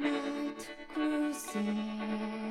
night cruising.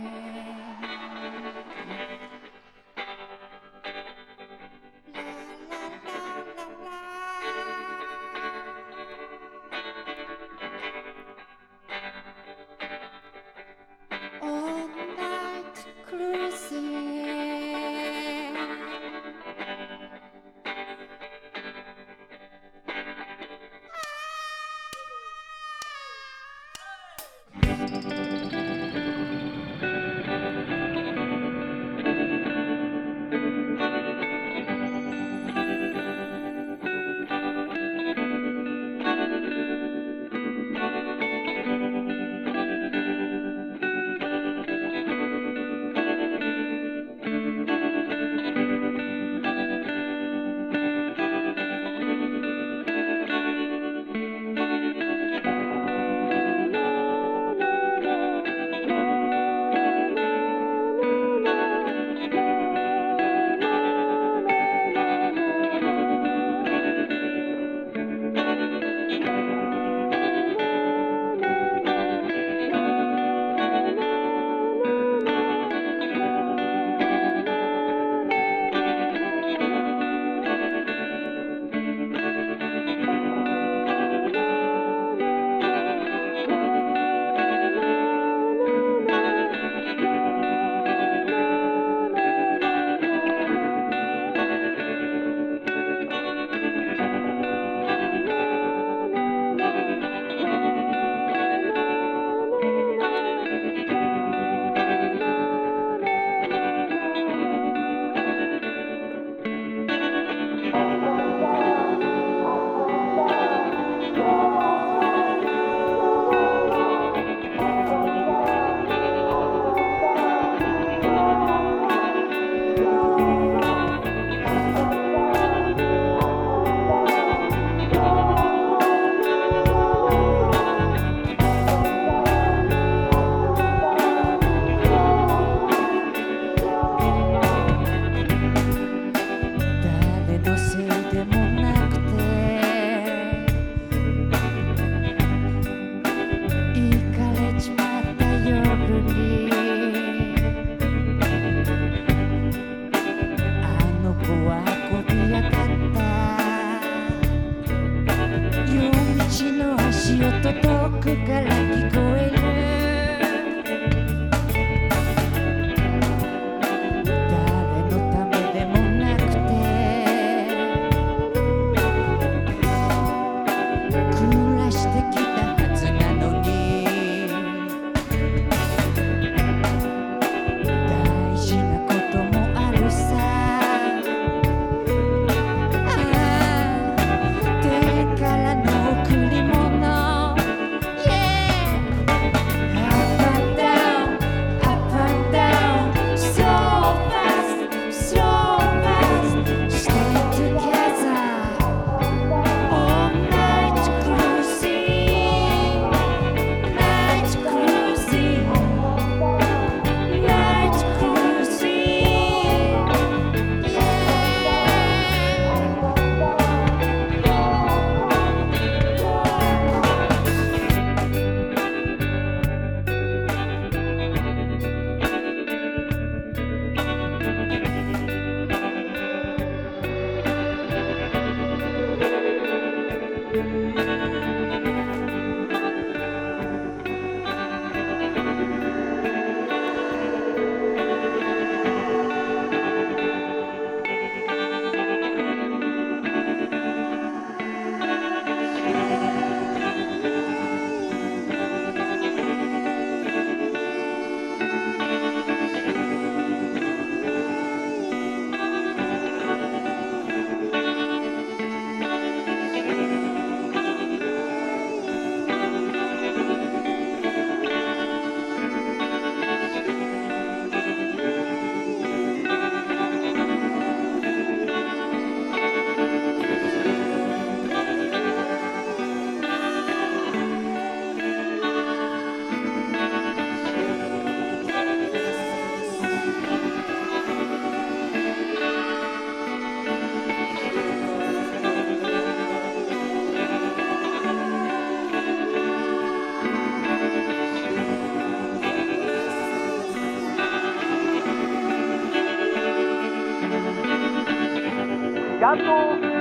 が遠く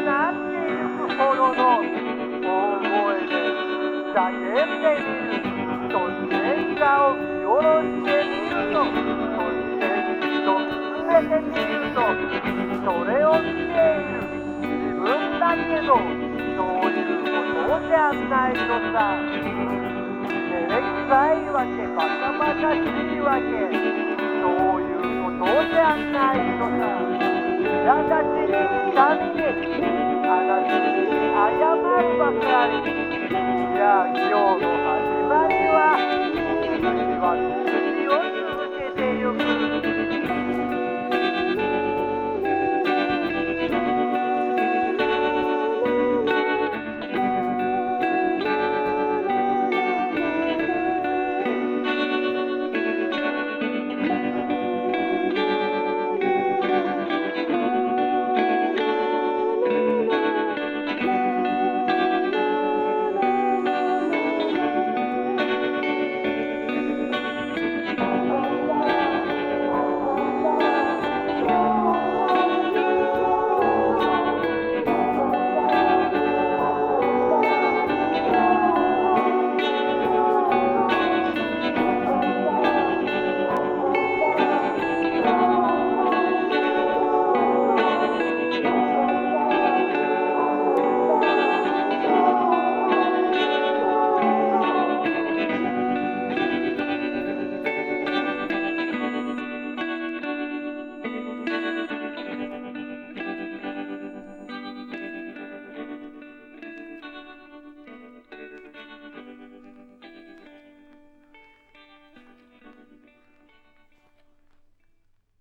なってゆくほどの大声で叫んでみるそして下を見下ろしてみるとそしてじっと見つめてみるとそれを見ている自分だけどそういうことじゃないのさ照れくさいわけバカバカしいわけそういうことじゃないのさ苛立ちに痛みに悲しみに謝るばかり。いや今日の始まりは次は